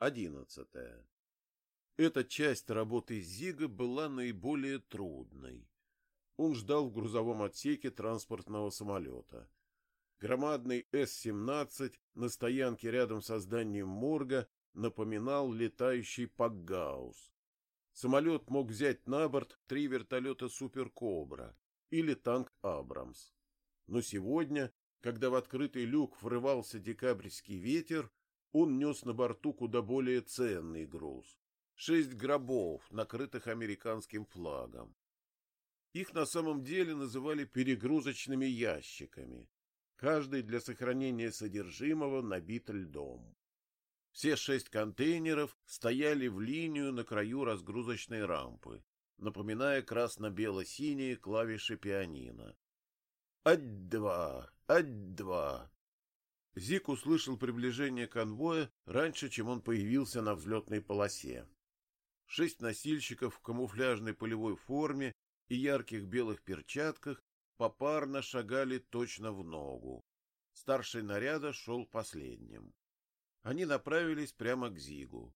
Одиннадцатое. Эта часть работы Зига была наиболее трудной. Он ждал в грузовом отсеке транспортного самолета. Громадный С-17 на стоянке рядом со зданием морга напоминал летающий Пакгаус. Самолет мог взять на борт три вертолета «Супер Кобра» или танк «Абрамс». Но сегодня, когда в открытый люк врывался декабрьский ветер, он нес на борту куда более ценный груз — шесть гробов, накрытых американским флагом. Их на самом деле называли перегрузочными ящиками, каждый для сохранения содержимого набит льдом. Все шесть контейнеров стояли в линию на краю разгрузочной рампы, напоминая красно-бело-синие клавиши пианино. «Ать-два! Ать-два!» Зик услышал приближение конвоя раньше, чем он появился на взлетной полосе. Шесть носильщиков в камуфляжной полевой форме и ярких белых перчатках попарно шагали точно в ногу. Старший наряда шел последним. Они направились прямо к Зигу.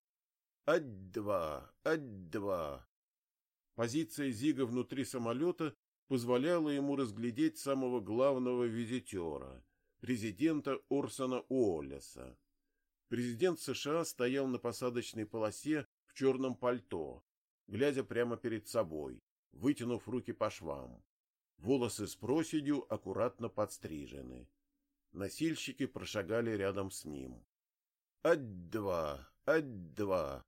«Ать-два! Ать-два!» Позиция Зига внутри самолета позволяла ему разглядеть самого главного визитера — президента Орсона Уоллеса. Президент США стоял на посадочной полосе в черном пальто, глядя прямо перед собой, вытянув руки по швам. Волосы с проседью аккуратно подстрижены. Носильщики прошагали рядом с ним. «Ать-два! Ать-два!»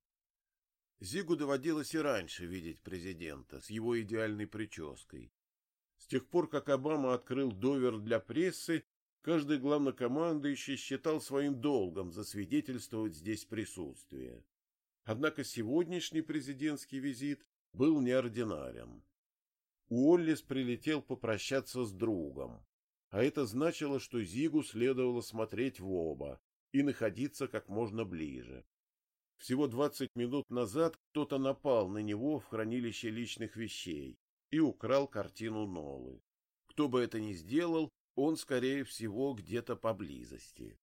Зигу доводилось и раньше видеть президента с его идеальной прической. С тех пор, как Обама открыл довер для прессы, каждый главнокомандующий считал своим долгом засвидетельствовать здесь присутствие. Однако сегодняшний президентский визит был неординарен. Уоллес прилетел попрощаться с другом, а это значило, что Зигу следовало смотреть в оба и находиться как можно ближе. Всего двадцать минут назад кто-то напал на него в хранилище личных вещей и украл картину Нолы. Кто бы это ни сделал, он, скорее всего, где-то поблизости.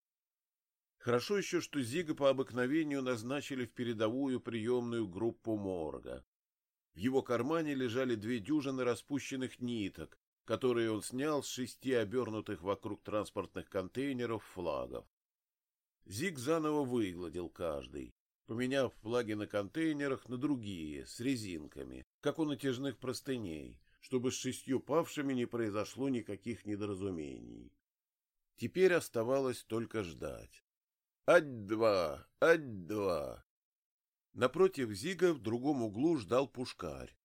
Хорошо еще, что Зига по обыкновению назначили в передовую приемную группу морга. В его кармане лежали две дюжины распущенных ниток, которые он снял с шести обернутых вокруг транспортных контейнеров флагов. Зиг заново выгладил каждый, поменяв флаги на контейнерах на другие, с резинками, как у натяжных простыней, чтобы с шестью павшими не произошло никаких недоразумений. Теперь оставалось только ждать. «Ать-два! Ать-два!» Напротив Зига в другом углу ждал пушкарь.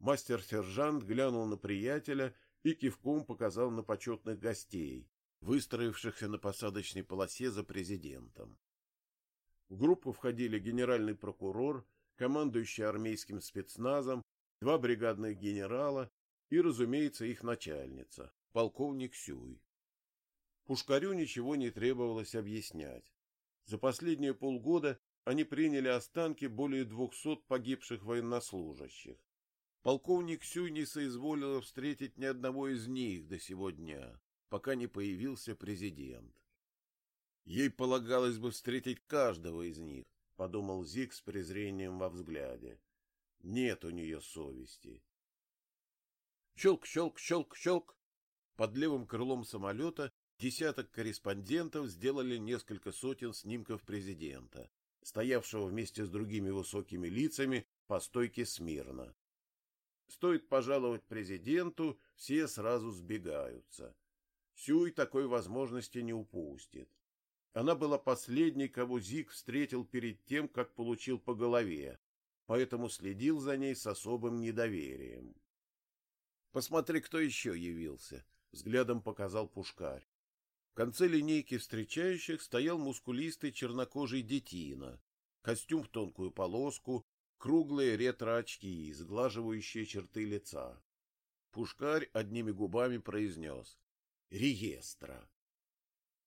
Мастер-сержант глянул на приятеля и кивком показал на почетных гостей, выстроившихся на посадочной полосе за президентом. В группу входили генеральный прокурор, командующий армейским спецназом два бригадных генерала и, разумеется, их начальница, полковник Сюй. Пушкарю ничего не требовалось объяснять. За последние полгода они приняли останки более двухсот погибших военнослужащих. Полковник Сюй не соизволила встретить ни одного из них до сего дня, пока не появился президент. Ей полагалось бы встретить каждого из них, подумал Зиг с презрением во взгляде. Нет у нее совести. Щелк, щелк, щелк, щелк. Под левым крылом самолета десяток корреспондентов сделали несколько сотен снимков президента, стоявшего вместе с другими высокими лицами по стойке смирно. Стоит пожаловать президенту, все сразу сбегаются. Сюй такой возможности не упустит. Она была последней, кого Зиг встретил перед тем, как получил по голове, поэтому следил за ней с особым недоверием. «Посмотри, кто еще явился», — взглядом показал Пушкарь. В конце линейки встречающих стоял мускулистый чернокожий детина, костюм в тонкую полоску, круглые ретро-очки, сглаживающие черты лица. Пушкарь одними губами произнес «Риестра».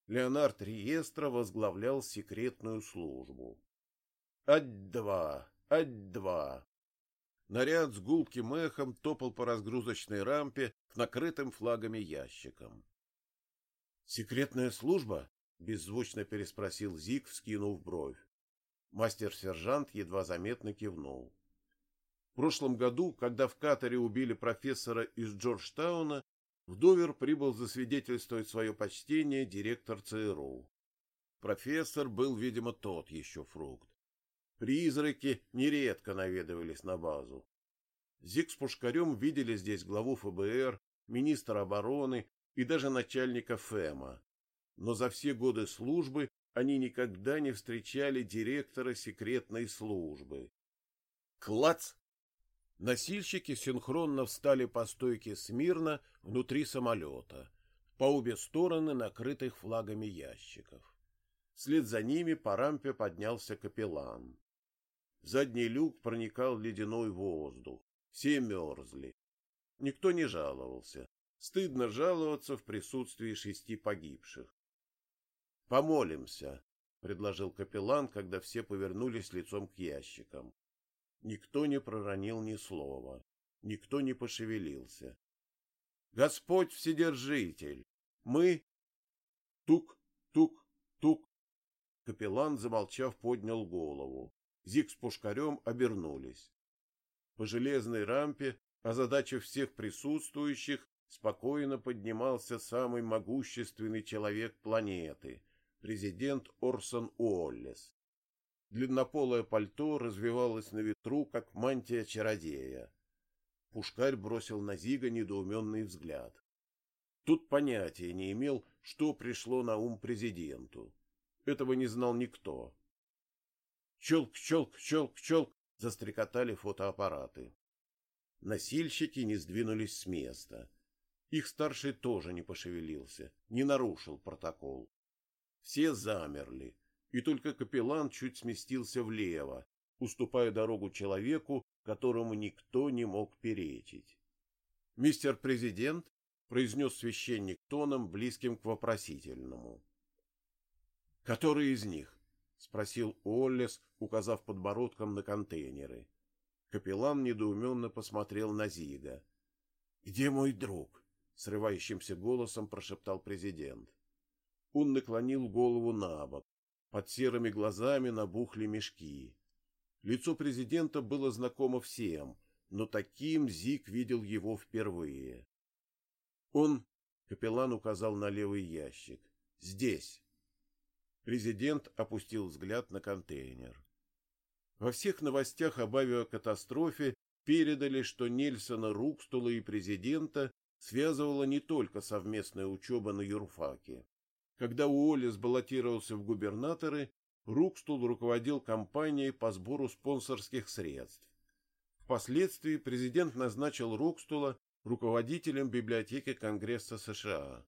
Леонард Риестра возглавлял секретную службу. «Ать-два! Ать-два!» Наряд с гулким эхом топал по разгрузочной рампе к накрытым флагами ящикам. «Секретная служба?» — беззвучно переспросил Зик, вскинув бровь. Мастер-сержант едва заметно кивнул. В прошлом году, когда в Катаре убили профессора из Джорджтауна, в Довер прибыл засвидетельствовать свое почтение директор ЦРУ. Профессор был, видимо, тот еще фрукт. Призраки нередко наведывались на базу. Зиг с Пушкарем видели здесь главу ФБР, министра обороны и даже начальника ФЭМа. Но за все годы службы они никогда не встречали директора секретной службы. Клац! Носильщики синхронно встали по стойке смирно внутри самолета, по обе стороны накрытых флагами ящиков. Вслед за ними по рампе поднялся капеллан. В задний люк проникал ледяной воздух. Все мерзли. Никто не жаловался. Стыдно жаловаться в присутствии шести погибших. Помолимся, предложил капеллан, когда все повернулись лицом к ящикам. Никто не проронил ни слова, никто не пошевелился. Господь вседержитель, мы тук, тук, тук. Капеллан, замолчав, поднял голову. Зиг с Пушкарем обернулись. По железной рампе, озадачив всех присутствующих, спокойно поднимался самый могущественный человек планеты, президент Орсон Уоллес. Длиннополое пальто развивалось на ветру, как мантия чародея. Пушкарь бросил на Зига недоуменный взгляд. Тут понятия не имел, что пришло на ум президенту. Этого не знал никто. Челк, челк, челк, челк, застрекотали фотоаппараты. Носильщики не сдвинулись с места. Их старший тоже не пошевелился, не нарушил протокол. Все замерли, и только капеллан чуть сместился влево, уступая дорогу человеку, которому никто не мог перечить. «Мистер президент», — произнес священник тоном, близким к вопросительному. «Который из них?» — спросил Оллес, указав подбородком на контейнеры. Капеллан недоуменно посмотрел на Зига. «Где мой друг?» — срывающимся голосом прошептал президент. Он наклонил голову на бок. Под серыми глазами набухли мешки. Лицо президента было знакомо всем, но таким Зик видел его впервые. Он, капеллан указал на левый ящик, здесь. Президент опустил взгляд на контейнер. Во всех новостях об авиакатастрофе передали, что Нельсона Рукстула и президента связывала не только совместная учеба на юрфаке. Когда Уоллес баллотировался в губернаторы, Рукстул руководил кампанией по сбору спонсорских средств. Впоследствии президент назначил Рукстула руководителем библиотеки Конгресса США.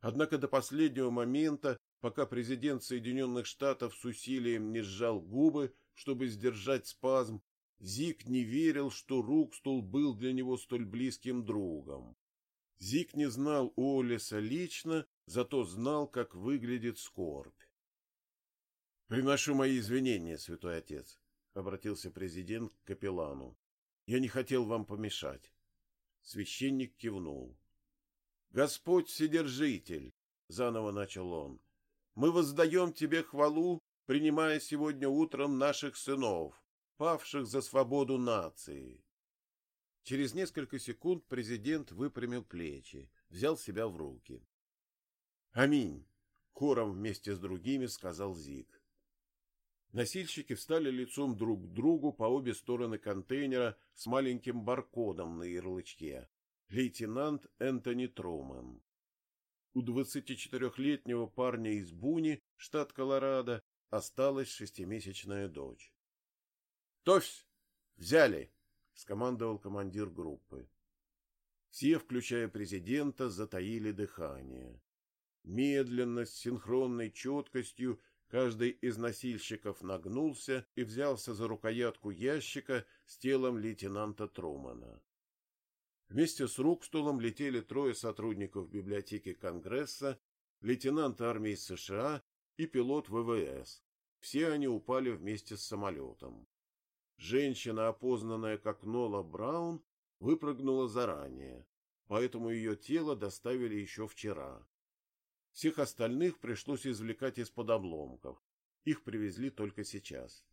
Однако до последнего момента, пока президент Соединенных Штатов с усилием не сжал губы, чтобы сдержать спазм, Зик не верил, что Рукстул был для него столь близким другом. Зик не знал Уоллеса лично, зато знал, как выглядит скорбь. «Приношу мои извинения, святой отец», — обратился президент к капеллану. «Я не хотел вам помешать». Священник кивнул. «Господь Вседержитель», — заново начал он, — «мы воздаем Тебе хвалу, принимая сегодня утром наших сынов, павших за свободу нации». Через несколько секунд президент выпрямил плечи, взял себя в руки. Аминь, хором вместе с другими сказал Зиг. Носильщики встали лицом друг к другу по обе стороны контейнера с маленьким баркодом на ярлычке. Лейтенант Энтони Труман. У 24-летнего парня из Буни, штат Колорадо, осталась шестимесячная дочь. «Товсь! Взяли!» — скомандовал командир группы. Все, включая президента, затаили дыхание. Медленно, с синхронной четкостью, каждый из носильщиков нагнулся и взялся за рукоятку ящика с телом лейтенанта Трумана. Вместе с Рукстулом летели трое сотрудников библиотеки Конгресса, лейтенант армии США и пилот ВВС. Все они упали вместе с самолетом. Женщина, опознанная как Нола Браун, выпрыгнула заранее, поэтому ее тело доставили еще вчера. Всех остальных пришлось извлекать из-под обломков. Их привезли только сейчас.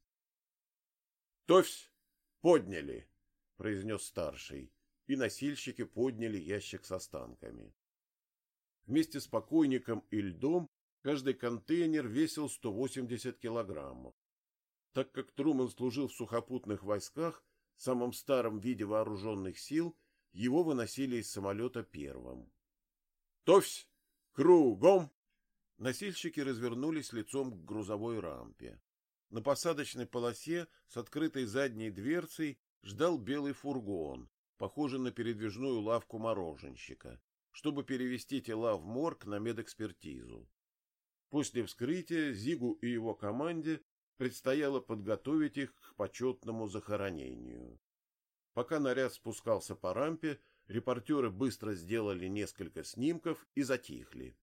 Товсь! Подняли! — произнес старший, и носильщики подняли ящик с останками. Вместе с покойником и льдом каждый контейнер весил 180 килограммов. Так как Трумэн служил в сухопутных войсках, самом старом виде вооруженных сил, его выносили из самолета первым. «Товсь! Кругом!» Носильщики развернулись лицом к грузовой рампе. На посадочной полосе с открытой задней дверцей ждал белый фургон, похожий на передвижную лавку мороженщика, чтобы перевести тела в морг на медэкспертизу. После вскрытия Зигу и его команде предстояло подготовить их к почетному захоронению. Пока наряд спускался по рампе, репортеры быстро сделали несколько снимков и затихли.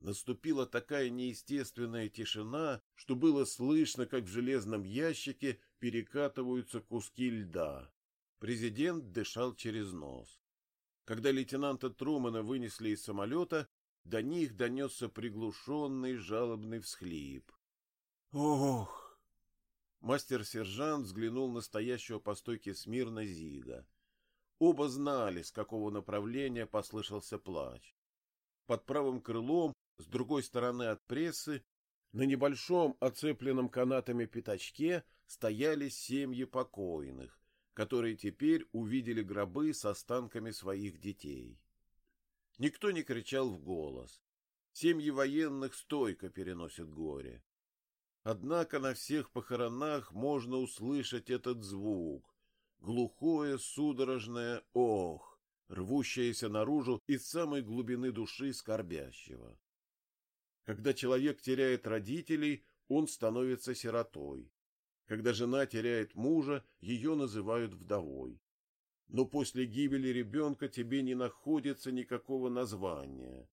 Наступила такая неестественная тишина, что было слышно, как в железном ящике перекатываются куски льда. Президент дышал через нос. Когда лейтенанта Трумана вынесли из самолета, до них донесся приглушенный жалобный всхлип. «Ох!» Мастер-сержант взглянул на стоящего по стойке смирно Зига. Оба знали, с какого направления послышался плач. Под правым крылом с другой стороны от прессы, на небольшом оцепленном канатами пятачке стояли семьи покойных, которые теперь увидели гробы с останками своих детей. Никто не кричал в голос. Семьи военных стойко переносят горе. Однако на всех похоронах можно услышать этот звук — глухое судорожное «ох», рвущееся наружу из самой глубины души скорбящего. Когда человек теряет родителей, он становится сиротой. Когда жена теряет мужа, ее называют вдовой. Но после гибели ребенка тебе не находится никакого названия.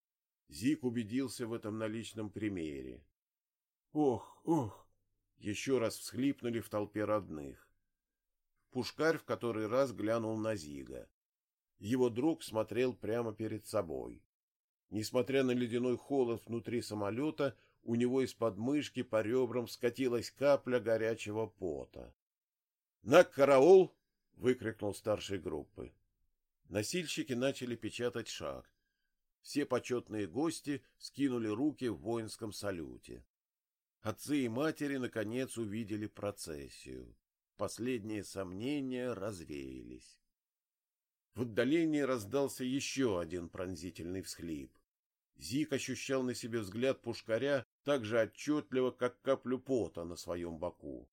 Зик убедился в этом на личном примере. Ох, ох! Еще раз всхлипнули в толпе родных. Пушкарь в который раз глянул на Зига. Его друг смотрел прямо перед собой. Несмотря на ледяной холод внутри самолета, у него из-под мышки по ребрам скатилась капля горячего пота. «На караул!» — выкрикнул старший группы. Носильщики начали печатать шаг. Все почетные гости скинули руки в воинском салюте. Отцы и матери, наконец, увидели процессию. Последние сомнения развеялись. В отдалении раздался еще один пронзительный всхлип. Зик ощущал на себе взгляд пушкаря так же отчетливо, как каплю пота на своем боку.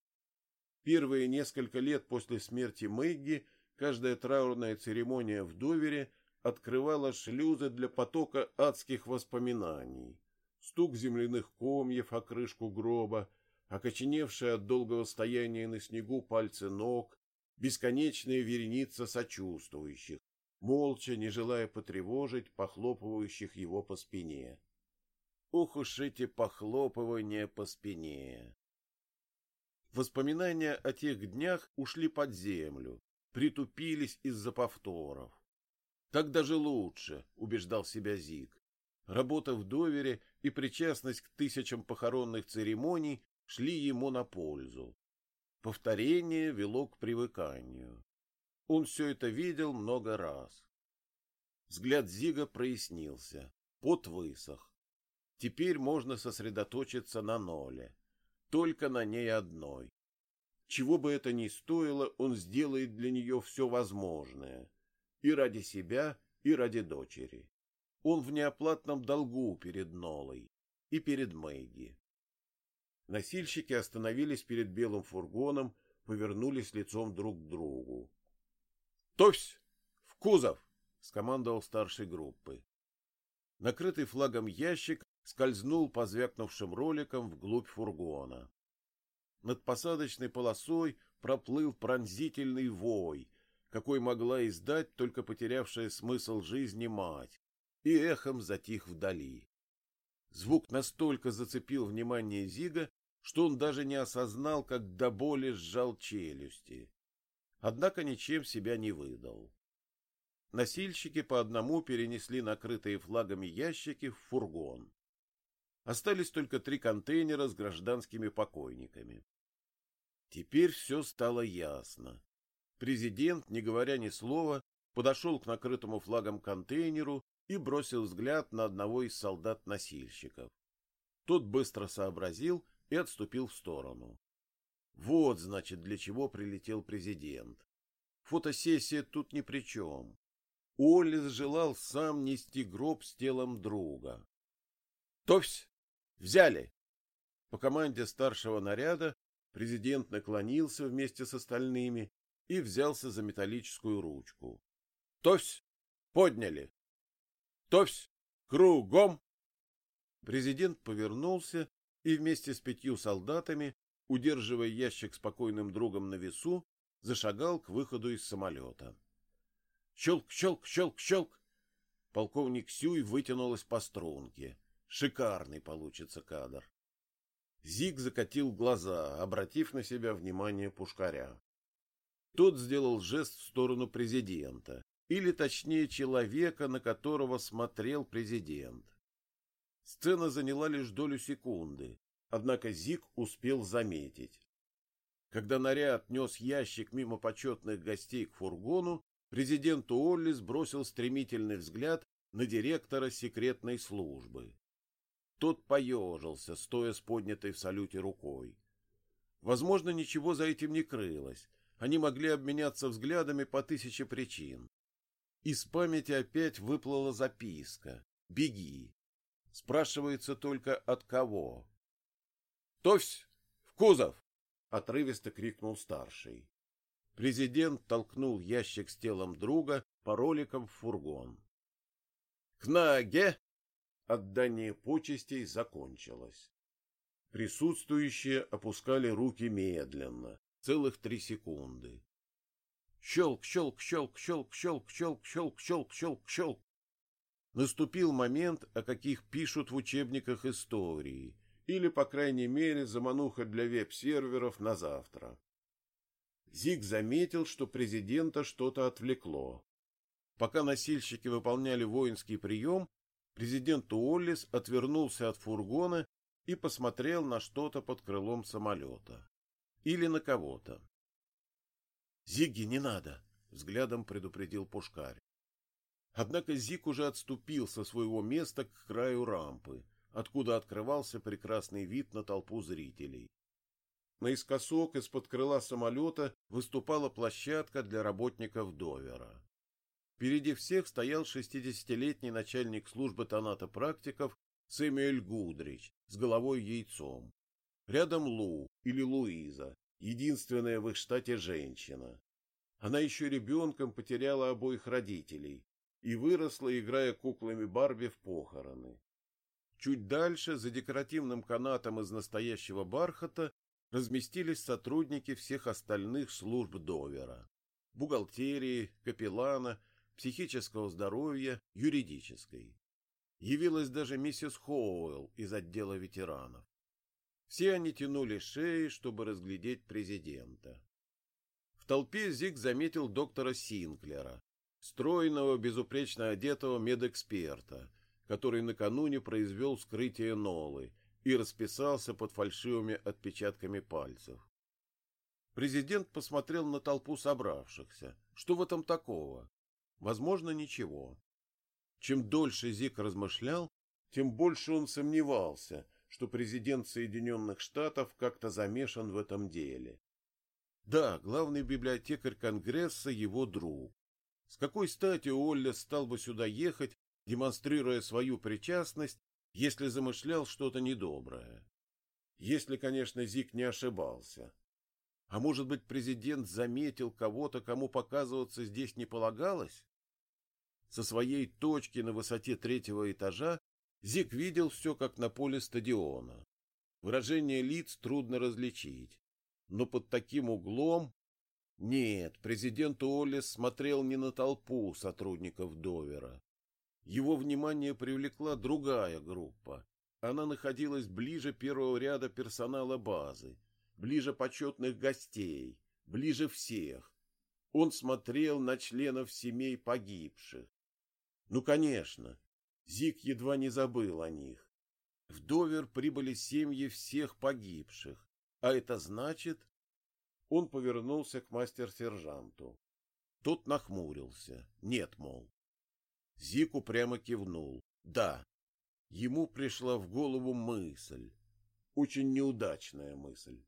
Первые несколько лет после смерти Мэгги каждая траурная церемония в Довере открывала шлюзы для потока адских воспоминаний. Стук земляных комьев о крышку гроба, окоченевшие от долгого стояния на снегу пальцы ног, бесконечная вереница сочувствующих, молча, не желая потревожить похлопывающих его по спине. Ух уж эти похлопывания по спине! Воспоминания о тех днях ушли под землю, притупились из-за повторов. Так даже лучше, убеждал себя Зиг. Работа в довере и причастность к тысячам похоронных церемоний шли ему на пользу. Повторение вело к привыканию. Он все это видел много раз. Взгляд Зига прояснился, пот высох. Теперь можно сосредоточиться на ноле, только на ней одной. Чего бы это ни стоило, он сделает для нее все возможное. И ради себя, и ради дочери. Он в неоплатном долгу перед Нолой и перед Мэгги. Носильщики остановились перед белым фургоном, повернулись лицом друг к другу. «Товсь! В кузов!» — скомандовал старший группы. Накрытый флагом ящик скользнул по звякнувшим роликам вглубь фургона. Над посадочной полосой проплыл пронзительный вой, какой могла издать только потерявшая смысл жизни мать, и эхом затих вдали. Звук настолько зацепил внимание Зига, что он даже не осознал, как до боли сжал челюсти. Однако ничем себя не выдал. Носильщики по одному перенесли накрытые флагами ящики в фургон. Остались только три контейнера с гражданскими покойниками. Теперь все стало ясно. Президент, не говоря ни слова, подошел к накрытому флагом контейнеру и бросил взгляд на одного из солдат-носильщиков. Тот быстро сообразил и отступил в сторону. Вот, значит, для чего прилетел президент. Фотосессия тут ни при чем. Олис желал сам нести гроб с телом друга. «Товсь! Взяли!» По команде старшего наряда президент наклонился вместе с остальными и взялся за металлическую ручку. «Товсь! Подняли! Товсь! Кругом!» Президент повернулся и вместе с пятью солдатами, удерживая ящик спокойным другом на весу, зашагал к выходу из самолета. Щелк, щелк, щелк, щелк. Полковник Сюй вытянулась по струнке. Шикарный получится кадр. Зиг закатил глаза, обратив на себя внимание пушкаря. Тот сделал жест в сторону президента, или точнее человека, на которого смотрел президент. Сцена заняла лишь долю секунды, однако Зиг успел заметить. Когда наряд нес ящик мимо почетных гостей к фургону, президент Уоллис бросил стремительный взгляд на директора секретной службы. Тот поежился, стоя с поднятой в салюте рукой. Возможно, ничего за этим не крылось. Они могли обменяться взглядами по тысяче причин. Из памяти опять выплыла записка. «Беги». Спрашивается только от кого. «Товсь! В кузов!» — отрывисто крикнул старший. Президент толкнул ящик с телом друга по роликам в фургон. «К ноге!» Отдание почестей закончилось. Присутствующие опускали руки медленно, целых три секунды. Щелк, щелк, щелк, щелк, щелк, щелк, щелк, щелк, щелк, щелк. Наступил момент, о каких пишут в учебниках истории, или, по крайней мере, замануха для веб-серверов на завтра. Зиг заметил, что президента что-то отвлекло. Пока носильщики выполняли воинский прием, президент Уоллис отвернулся от фургона и посмотрел на что-то под крылом самолета. Или на кого-то. «Зигги, не надо!» — взглядом предупредил Пушкарь. Однако Зиг уже отступил со своего места к краю рампы, откуда открывался прекрасный вид на толпу зрителей. Наискосок из-под крыла самолета выступала площадка для работников Довера. Впереди всех стоял шестидесятилетний начальник службы тонато-практиков Сэмюэль Гудрич с головой яйцом. Рядом Лу или Луиза, единственная в их штате женщина. Она еще ребенком потеряла обоих родителей и выросла, играя куклами Барби в похороны. Чуть дальше, за декоративным канатом из настоящего бархата, разместились сотрудники всех остальных служб Довера. Бухгалтерии, капеллана, психического здоровья, юридической. Явилась даже миссис Хоуэлл из отдела ветеранов. Все они тянули шеи, чтобы разглядеть президента. В толпе Зиг заметил доктора Синклера, стройного, безупречно одетого медэксперта, который накануне произвел вскрытие Нолы и расписался под фальшивыми отпечатками пальцев. Президент посмотрел на толпу собравшихся. Что в этом такого? Возможно, ничего. Чем дольше Зик размышлял, тем больше он сомневался, что президент Соединенных Штатов как-то замешан в этом деле. Да, главный библиотекарь Конгресса — его друг. С какой стати Олля стал бы сюда ехать, демонстрируя свою причастность если замышлял что-то недоброе. Если, конечно, Зик не ошибался. А может быть, президент заметил кого-то, кому показываться здесь не полагалось? Со своей точки на высоте третьего этажа Зик видел все, как на поле стадиона. Выражение лиц трудно различить. Но под таким углом... Нет, президент Уоллес смотрел не на толпу сотрудников Довера, его внимание привлекла другая группа. Она находилась ближе первого ряда персонала базы, ближе почетных гостей, ближе всех. Он смотрел на членов семей погибших. Ну, конечно, Зик едва не забыл о них. В Довер прибыли семьи всех погибших, а это значит... Он повернулся к мастер-сержанту. Тот нахмурился. Нет, мол. Зику прямо кивнул. Да. Ему пришла в голову мысль. Очень неудачная мысль.